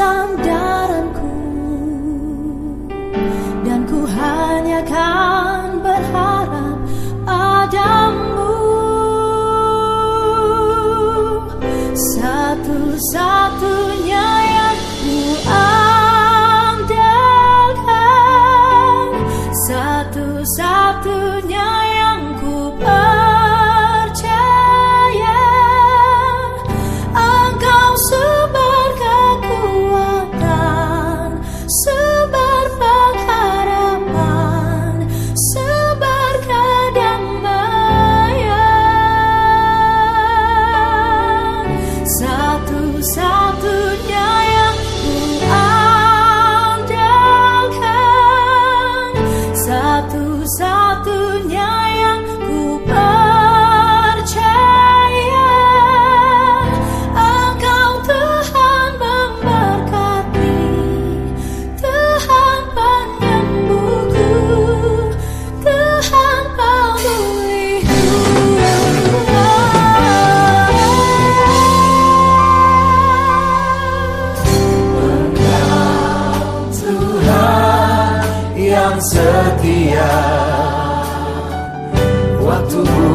sandaranku dan ku hanya kan berharap padamu. Satu-satunya yang ku andalkan. Satu-satunya yang ku yang setia. Waktumu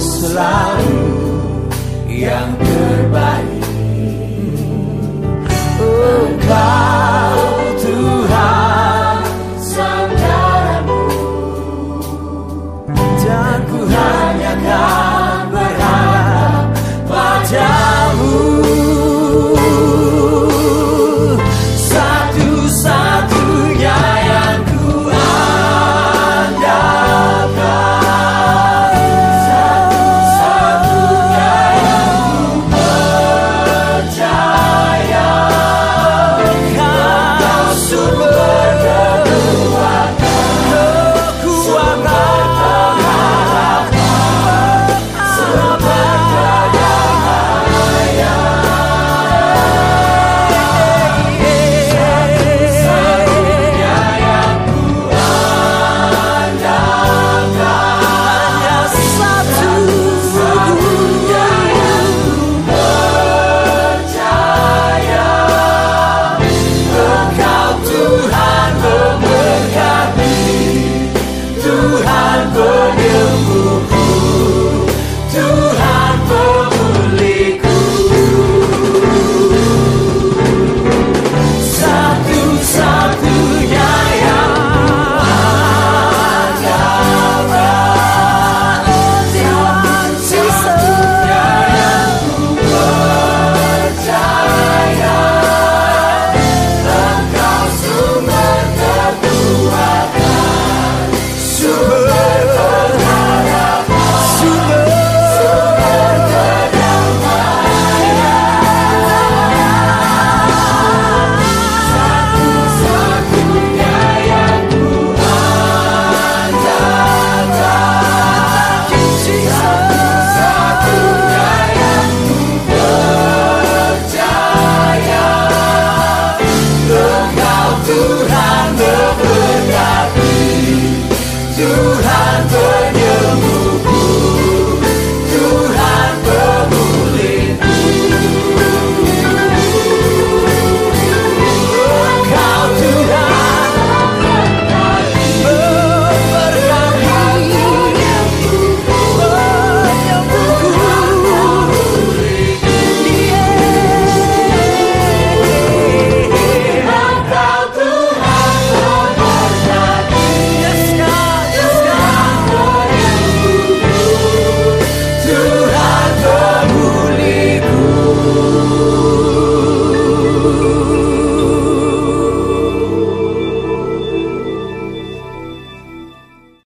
selalu yang terbaik